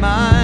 my